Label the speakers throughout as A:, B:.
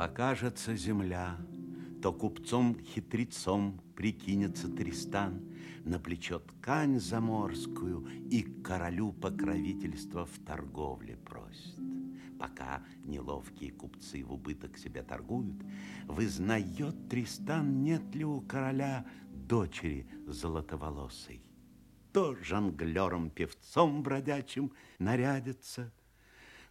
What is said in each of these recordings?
A: Покажется земля, то купцом-хитрецом прикинется Тристан, на плечо ткань заморскую и королю покровительство в торговле просит. Пока неловкие купцы в убыток себя торгуют, вызнает Тристан, нет ли у короля дочери золотоволосой. То жонглером-певцом бродячим нарядится,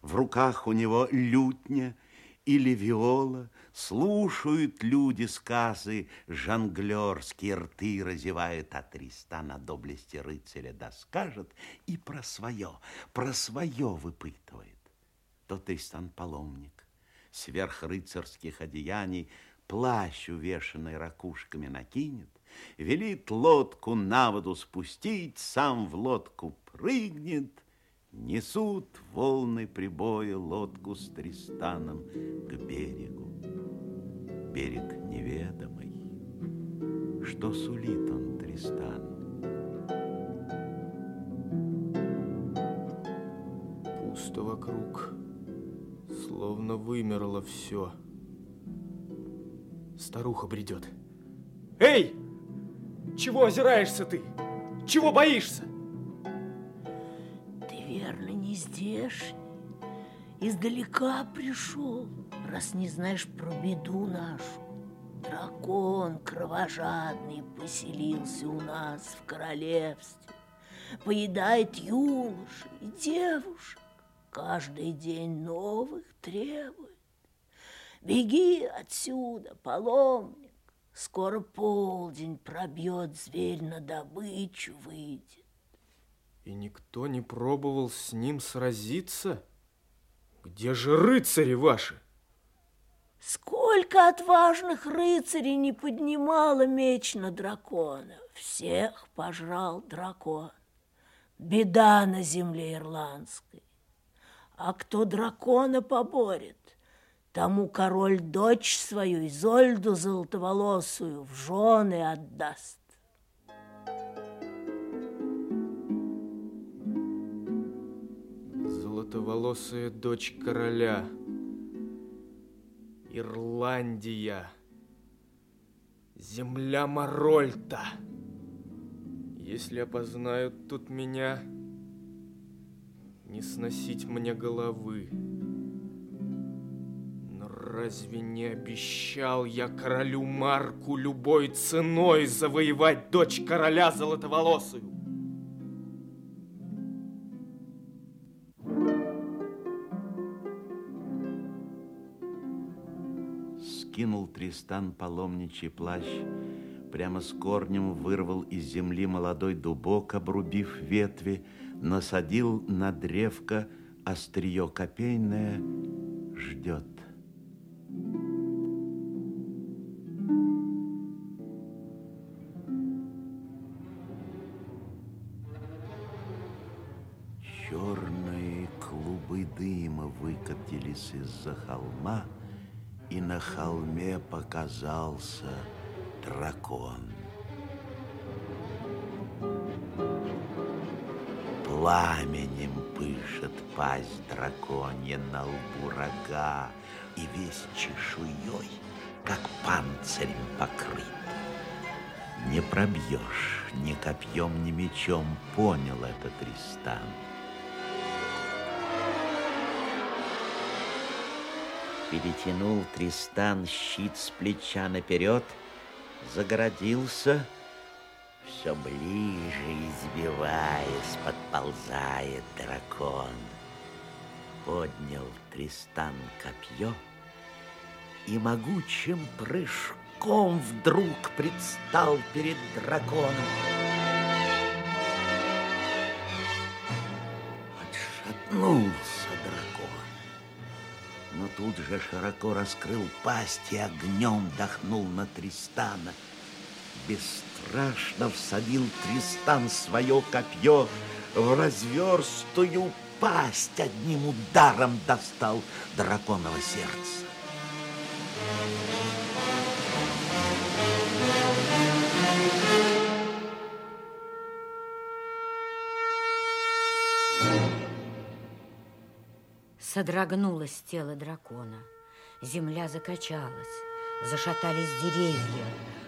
A: в руках у него лютня — или виола, слушают люди сказы, жонглерские рты разевают, а Тристан о доблести рыцаря доскажет и про свое, про свое выпытывает. То Тристан паломник, сверх рыцарских одеяний плащ, увешанный ракушками, накинет, велит лодку на воду спустить, сам в лодку прыгнет — Несут волны прибоя лодку с Тристаном к берегу. Берег неведомый. Что сулит он Тристану?
B: Пусто вокруг, словно вымерло все. Старуха бредет. Эй! Чего озираешься ты? Чего боишься?
C: Здешний, издалека пришел, раз не знаешь про беду нашу. Дракон кровожадный поселился у нас в королевстве, поедает юношей и девушек, каждый день новых требует. Беги отсюда, паломник, скоро полдень пробьет, зверь на добычу выйдет.
B: И никто не пробовал с ним сразиться? Где же рыцари ваши?
C: Сколько отважных рыцарей не поднимало меч на дракона. Всех пожрал дракон. Беда на земле ирландской. А кто дракона поборет, тому король дочь свою, Изольду золотоволосую, в жены отдаст.
B: Золотоволосая дочь короля. Ирландия. Земля Марольта. Если опознают тут меня, не сносить мне головы. Но разве не обещал я королю Марку любой ценой завоевать дочь короля золотоволосую?
A: Тристан паломничий плащ, прямо с корнем вырвал из земли молодой дубок, обрубив ветви, насадил на древко острие копейное, ждет. Черные клубы дыма выкатились из-за холма, и на холме показался дракон. Пламенем пышет пасть драконья на лбу рога, и весь чешуей, как панцирем покрыт. Не пробьешь ни копьем, ни мечом, понял это Тристан. Перетянул Тристан щит с плеча наперед, загородился, все ближе избиваясь, подползает дракон. Поднял Тристан копье и могучим прыжком вдруг предстал перед драконом. Отшатнулся тут же широко раскрыл пасть и огнем дохнул на Тристана. Бесстрашно всадил Тристан свое копье в разверстую пасть, одним ударом достал драконово сердце.
D: Содрогнулось тело дракона. Земля закачалась, зашатались деревья,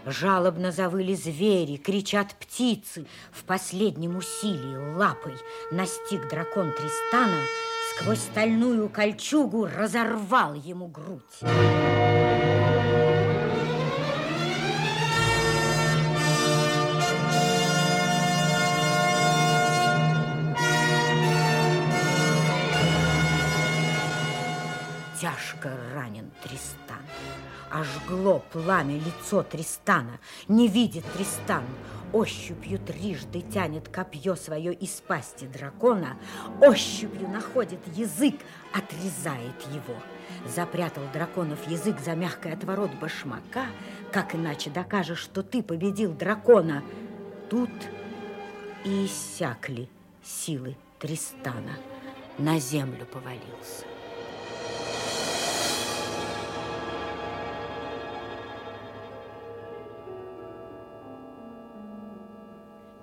D: жалобно завыли звери, кричат птицы. В последнем усилии лапой настиг дракон Тристана, сквозь стальную кольчугу разорвал ему грудь. Тяжко ранен Тристан. Ожгло пламя лицо Тристана. Не видит Тристан. Ощупью трижды тянет копье свое из пасти дракона. Ощупью находит язык, отрезает его. Запрятал драконов язык за мягкий отворот башмака. Как иначе докажешь, что ты победил дракона? Тут и иссякли силы Тристана. На землю повалился.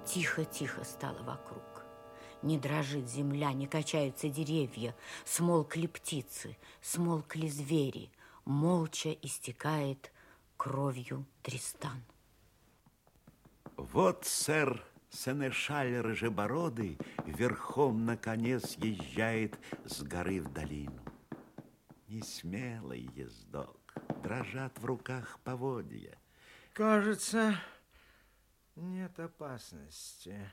D: Тихо-тихо стало вокруг. Не дрожит земля, не качаются деревья, смолкли птицы, смолкли звери, молча истекает кровью Тристан.
A: Вот, сэр, Сенешаль Рыжебородый верхом, наконец, езжает с горы в долину. Несмелый ездок, дрожат в руках поводья.
E: Кажется, нет опасности.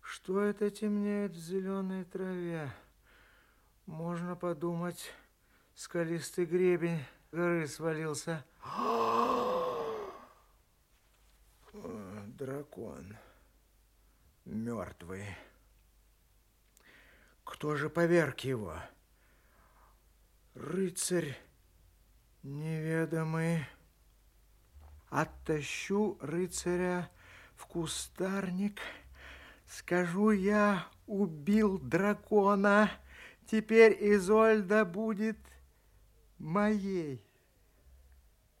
E: Что это темнеет в зеленой траве? Можно подумать, скалистый гребень горы свалился. Дракон мертвый. Кто же поверг его? Рыцарь неведомый. Оттащу рыцаря в кустарник. Скажу я, убил дракона. Теперь Изольда будет моей.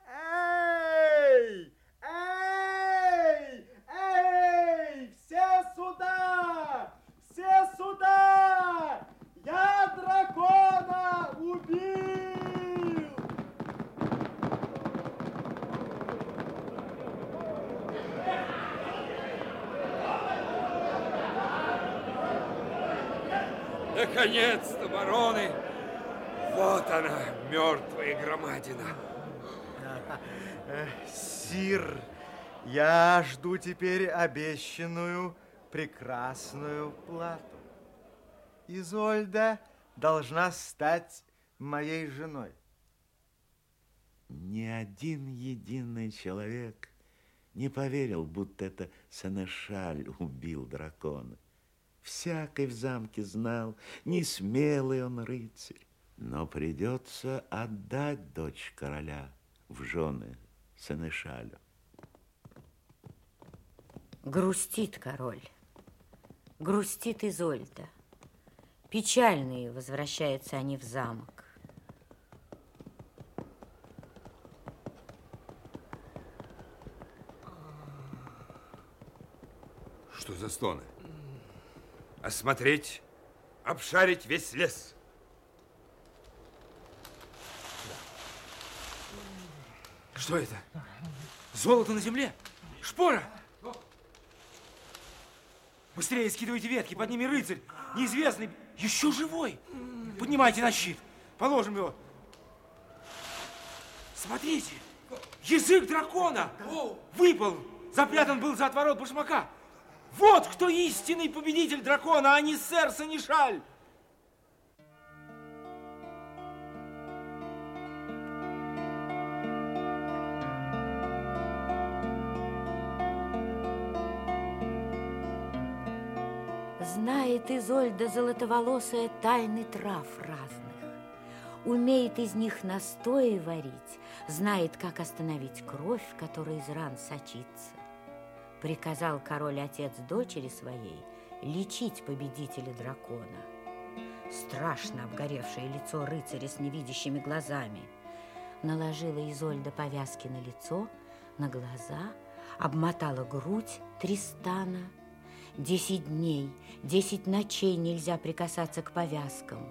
E: Эй! Эй! Эй! Все сюда! Все сюда! Я дракона убил!
F: Наконец-то, бароны! Вот она, мертвая громадина.
E: Сир, я жду теперь обещанную прекрасную плату. Изольда должна стать моей женой.
A: Ни один единый человек не поверил, будто это Сенешаль убил дракона. Всякий в замке знал, не смелый он рыцарь. Но придется отдать дочь короля в жены Сенешалю.
D: Грустит король, грустит Изольда. Печальные возвращаются они в замок.
F: Что за стоны? Осмотреть, обшарить весь лес.
B: Что это? Золото на земле? Шпора! Быстрее скидывайте ветки, под ними рыцарь, неизвестный, еще живой. Поднимайте на щит, положим его. Смотрите, язык дракона выпал, запрятан был за отворот башмака. Вот кто истинный победитель дракона, а не сэр Санишаль.
D: Знает Изольда золотоволосая тайны трав разных. Умеет из них настои варить, знает, как остановить кровь, которая из ран сочится. Приказал король-отец дочери своей лечить победителя дракона. Страшно обгоревшее лицо рыцаря с невидящими глазами. Наложила Изольда повязки на лицо, на глаза, обмотала грудь Тристана. Десять дней, десять ночей нельзя прикасаться к повязкам.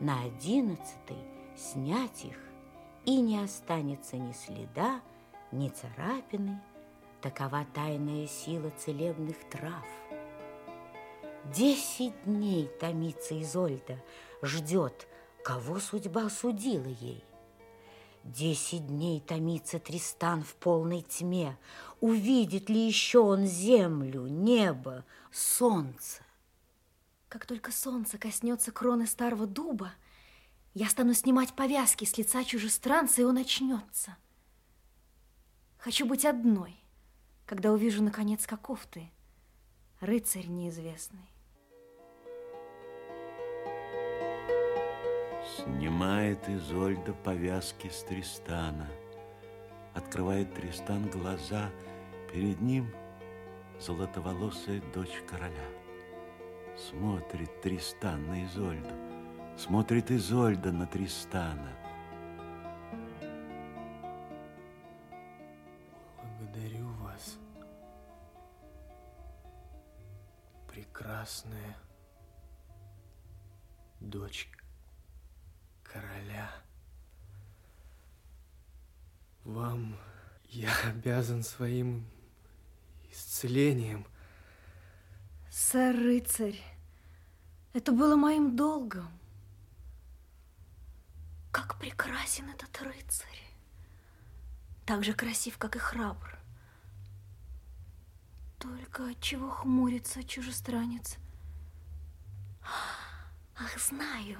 D: На одиннадцатый снять их и не останется ни следа, ни царапины. Такова тайная сила целебных трав. Десять дней томится Изольда, ждет, кого судьба судила ей. Десять дней томится Тристан в полной тьме. Увидит ли еще он землю, небо, солнце?
G: Как только солнце коснется кроны старого дуба, я стану снимать повязки с лица чужестранца, и он очнется. Хочу быть одной, когда увижу, наконец, каков ты, рыцарь неизвестный.
A: Снимает Изольда повязки с Тристана. Открывает Тристан глаза. Перед ним золотоволосая дочь короля. Смотрит Тристан на Изольду. Смотрит Изольда на Тристана.
B: Благодарю вас, прекрасная дочь короля. Вам я обязан своим исцелением.
G: Сэр-рыцарь, это было моим долгом. Как прекрасен этот рыцарь. Так же красив, как и храбр. Только чего хмурится чужестранец? Ах, знаю.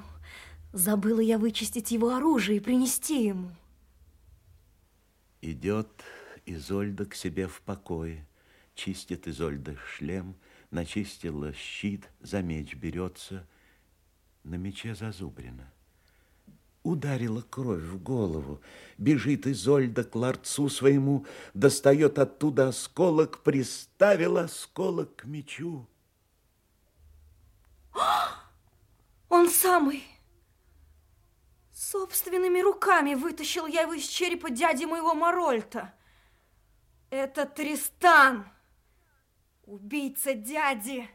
G: Забыла я вычистить его оружие и принести ему.
A: Идет Изольда к себе в покое. Чистит Изольда шлем, начистила щит, за меч берется. На мече зазубрено. Ударила кровь в голову. Бежит Изольда к ларцу своему, достает оттуда осколок, приставила осколок к мечу.
G: Он самый! Собственными руками вытащил я его из черепа дяди моего Марольта. Это Тристан, убийца дяди.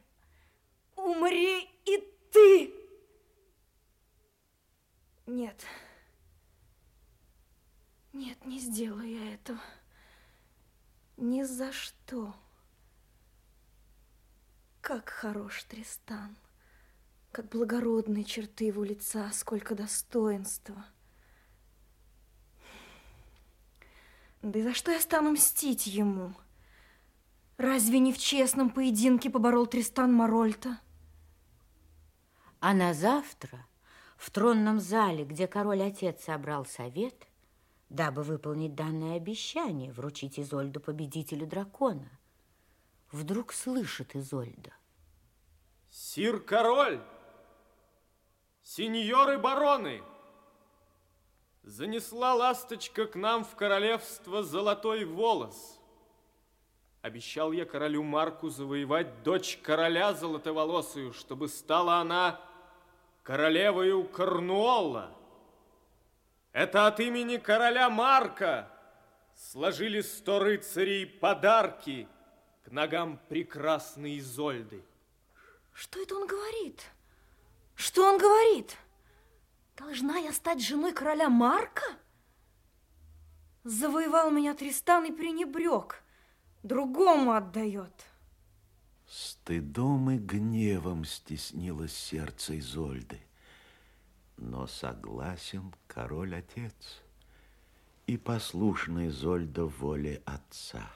G: Умри и ты! Нет. Нет, не сделаю я этого. Ни за что. Как хорош Тристан. Как благородные черты его лица, сколько достоинства. Да и за что я стану мстить ему? Разве не в честном поединке поборол Тристан Марольта?
D: А на завтра в тронном зале, где король-отец собрал совет, дабы выполнить данное обещание, вручить Изольду победителю дракона, вдруг слышит Изольда.
B: Сир король, сеньоры бароны, занесла ласточка к нам в королевство золотой волос. Обещал я королю Марку завоевать дочь короля золотоволосую, чтобы стала она королевою Корнуолла. Это от имени короля Марка сложили сто рыцарей подарки к ногам прекрасной Изольды.
G: Что это он говорит? Что он говорит? Должна я стать женой короля Марка? Завоевал меня Тристан и пренебрег. Другому отдает.
A: Стыдом и гневом стеснилось сердце Изольды. Но согласен король-отец и послушный Изольда воле отца.